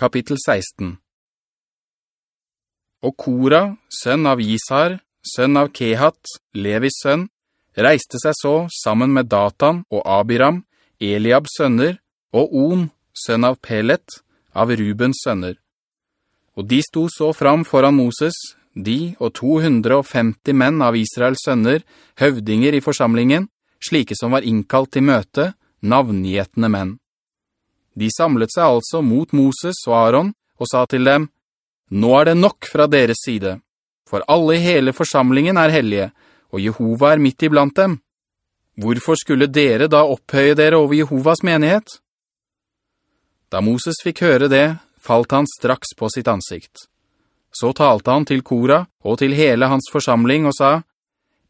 kapittel 16 Og Kora, sønn av Ishar, sønn av Kehat, Levis sønn, reiste seg så sammen med Datan og Abiram, Eliabs sønner, og On, sønn av Pelet, av Rubens sønner. Og de sto så fram foran Moses, de og 250 menn av Israels sønner, høvdinger i forsamlingen, slike som var innkalt til møte, navngjetende menn. De samlet seg altså mot Moses og Aaron og sa til dem, «Nå er det nok fra deres side, for alle i hele forsamlingen er hellige, og Jehova er midt iblant dem. Hvorfor skulle dere da opphøye dere over Jehovas menighet?» Da Moses fikk høre det, falt han straks på sitt ansikt. Så talte han til Kora og til hele hans forsamling og sa,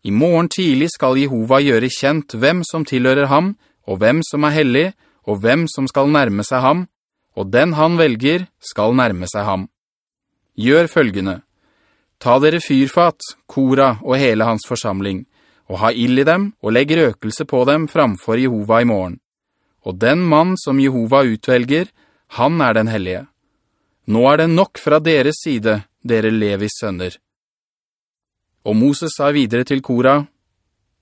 «I morgen tidlig skal Jehova gjøre kjent hvem som tilhører ham, og hvem som er hellig, og hvem som skal nærme seg ham, og den han velger skal nærme seg ham. Gjør følgende. Ta dere fyrfat, Kora og hele hans forsamling, og ha ild i dem, og legg røkelse på dem framfor Jehova i morgen. Og den mann som Jehova utvelger, han er den hellige. Nå er det nok fra deres side, dere Levis sønner. Og Moses sa videre til Kora,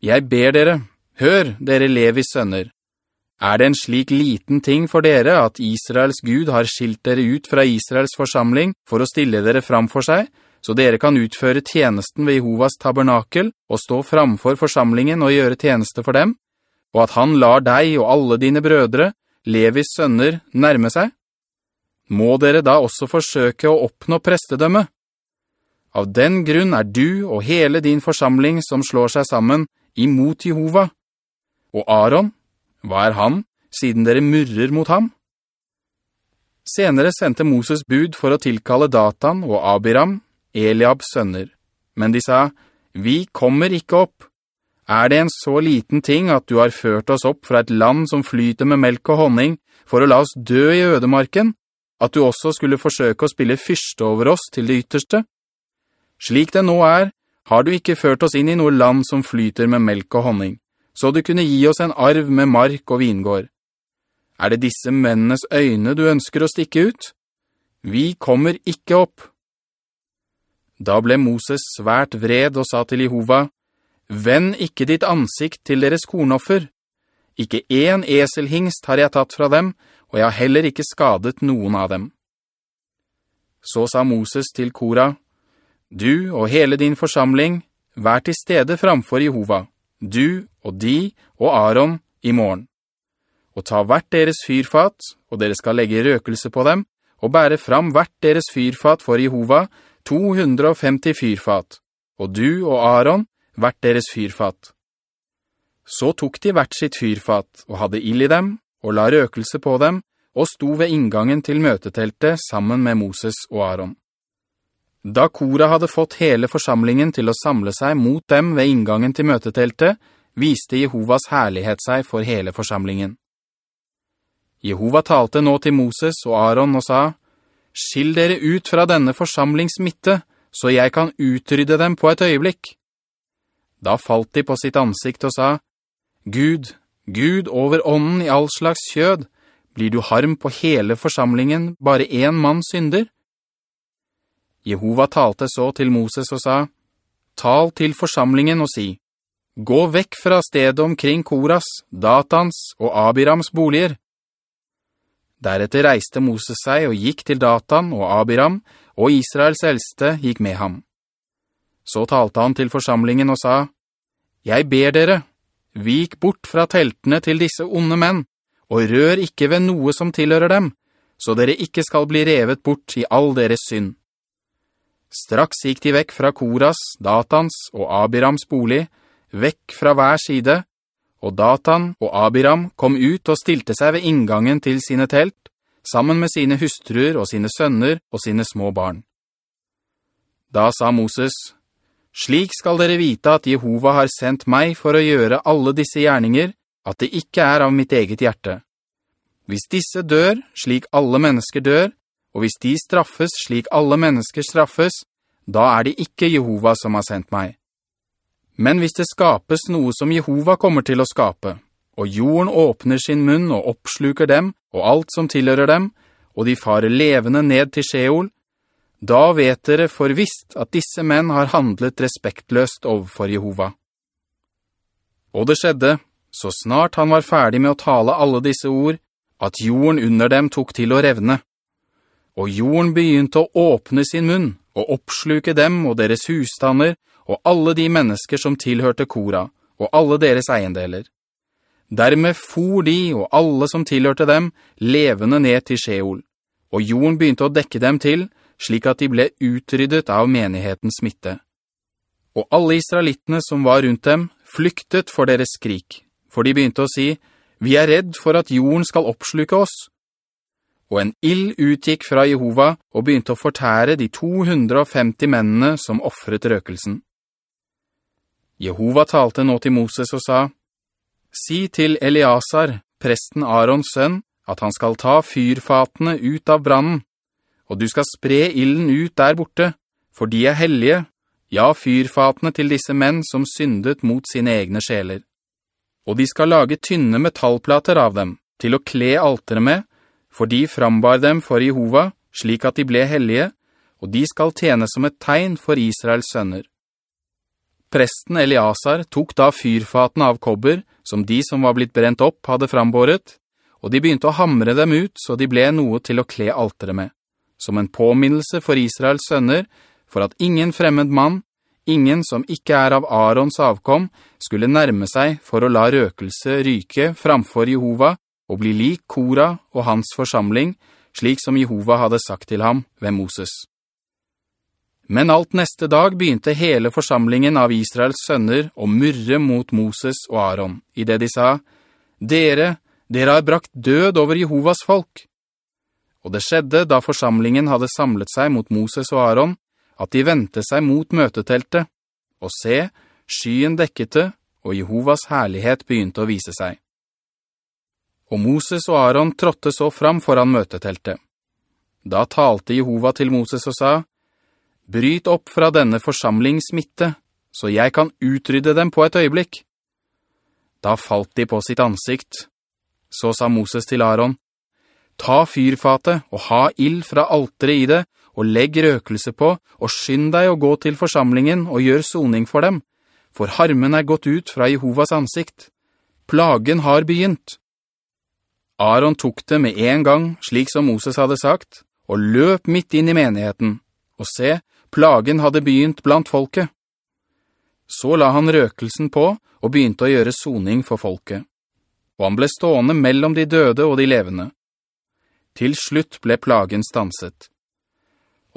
«Jeg ber dere, hør, dere Levis sønner. Er det en slik liten ting for dere at Israels Gud har skilt dere ut fra Israels forsamling for å stille dere fram for seg, så dere kan utføre tjenesten ved Jehovas tabernakel og stå framfor forsamlingen og gjøre tjeneste for dem, og at han lar deg og alle dine brødre, Levis sønner, nærme seg? Må dere da også forsøke å oppnå prestedømme? Av den grunn er du og hele din forsamling som slår seg sammen imot Jehova. Og Aaron, hva er han, siden dere murrer mot ham? Senere sendte Moses bud for å tilkalle Datan og Abiram, Eliabs sønner. Men de sa, «Vi kommer ikke opp. Er det en så liten ting at du har ført oss opp fra et land som flyter med melk og honning, for å la oss dø i ødemarken, at du også skulle forsøke å spille fyrste over oss til det ytterste? Slik det nå er, har du ikke ført oss inn i noe land som flyter med melk og honning så du kunne gi oss en arv med mark og vingård. Er det disse mennenes øyne du ønsker å stikke ut? Vi kommer ikke opp. Da ble Moses svært vred og sa til Jehova, «Venn ikke ditt ansikt til deres kornoffer. Ikke en eselhingst har jeg tatt fra dem, og jeg har heller ikke skadet noen av dem.» Så sa Moses til Kora, «Du og hele din forsamling, vær til stede framfor Jehova.» Du og de og Aaron i morgen. Og ta hvert deres fyrfat, og dere skal legge røkelse på dem, og bære fram hvert deres fyrfat for Jehova, 250 fyrfat, og du og Aaron hvert deres fyrfat. Så tok de hvert sitt fyrfat, og hadde ild i dem, og la røkelse på dem, og sto ved inngangen til møteteltet sammen med Moses og Aaron. Da Kora hadde fått hele forsamlingen til å samle seg mot dem ved inngangen til møteteltet, viste Jehovas herlighet seg for hele forsamlingen. Jehova talte nå til Moses og Aaron og sa, «Skill dere ut fra denne forsamlingsmitte, så jeg kan utrydde dem på et øyeblikk.» Da falt de på sitt ansikt og sa, «Gud, Gud over ånden i all slags kjød, blir du harm på hele forsamlingen, bare en mann synder?» Jehova talte så til Moses og sa, «Tal til forsamlingen og si, Gå vekk fra stedet omkring Koras, Datans og Abirams boliger. Deretter reiste Moses seg og gikk til Datan og Abiram, og Israels eldste gikk med ham. Så talte han til forsamlingen og sa, «Jeg ber dere, vik bort fra teltene til disse onde menn, og rør ikke ved noe som tilhører dem, så dere ikke skal bli revet bort i all deres synd.» Straks gikk de vekk fra Koras, Datans og Abirams bolig, vekk fra hver side, og Datan og Abiram kom ut og stilte seg ved inngangen til sine telt, sammen med sine hustruer og sine sønner og sine små barn. Da sa Moses, «Slik skal dere vite at Jehova har sendt meg for å gjøre alle disse gjerninger, at det ikke er av mitt eget hjerte. Hvis disse dør, slik alle mennesker dør, og hvis de straffes slik alle mennesker straffes, da er det ikke Jehova som har sendt meg. Men hvis det skapes noe som Jehova kommer til å skape, og jorden åpner sin munn og oppsluker dem og alt som tilhører dem, og de farer levende ned til Sjeol, da vet dere for visst at disse menn har handlet respektløst overfor Jehova. Og det skjedde, så snart han var ferdig med å tale alle disse ord, at jorden under dem tok til å revne. Og jorden begynte å åpne sin munn, og oppsluke dem og deres husstander, og alle de mennesker som tilhørte Kora, og alle deres eiendeler. Dermed for de og alle som tilhørte dem, levende ned til Sheol, og jorden begynte å dekke dem til, slik at de ble utryddet av menighetens smitte. Og alle israelittene som var rundt dem, flyktet for deres skrik, for de begynte å si, «Vi er redd for at jorden skal oppsluke oss.» Og en ild utgikk fra Jehova og begynte å fortære de 250 mennene som offret røkelsen. Jehova talte nå til Moses og sa, «Si til Eliasar, presten Arons sønn, at han skal ta fyrfatene ut av brannen, og du skal spre illen ut der borte, for de er hellige, ja, fyrfatene til disse menn som syndet mot sine egne sjeler. Og de skal lage tynne metallplater av dem, til å kle altere med, for de frambar dem for Jehova, slik at de ble hellige, og de skal tjene som et tegn for Israels sønner. Presten Eliasar tok da fyrfatene av kobber, som de som var blitt brent opp hadde frambåret, og de begynte å hamre dem ut, så de ble noe til å kle altere med, som en påminnelse for Israels sønner, for at ingen fremmed mann, ingen som ikke er av Arons avkom, skulle nærme seg for å la røkelse ryke framfor Jehova og bli lik Kora og hans forsamling, slik som Jehova hadde sagt til ham ved Moses. Men alt neste dag begynte hele forsamlingen av Israels sønner å murre mot Moses og Aaron, i det de sa, «Dere, dere har brakt død over Jehovas folk.» Og det skjedde da forsamlingen hadde samlet seg mot Moses og Aaron, at de ventet seg mot møteteltet, og se, skyen dekket det, og Jehovas herlighet begynte å vise seg. Og Moses og Aaron trådte så fram foran møteteltet. Da talte Jehova til Moses og sa, «Bryt opp fra denne forsamlingsmitte, så jeg kan utrydde dem på et øyeblikk.» Da falt de på sitt ansikt. Så sa Moses til Aaron, «Ta fyrfatet og ha ild fra altere i det, og legg røkelse på, og skynd deg å gå til forsamlingen og gjør soning for dem, for harmen er gått ut fra Jehovas ansikt. Plagen har begynt. Aaron tok det med en gang, slik som Moses hadde sagt, og løp midt inn i menigheten, og se, plagen hadde begynt blant folket. Så la han røkelsen på, og begynte å gjøre soning for folket. Og han ble stående mellom de døde og de levende. Til slutt ble plagen stanset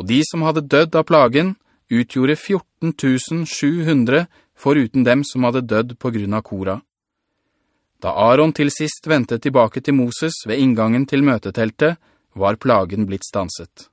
og de som hadde dødd av plagen utgjorde 14 700 foruten dem som hadde dødd på grunn av Kora. Da Aaron til sist ventet tilbake til Moses ved inngangen til møteteltet, var plagen blitt stanset.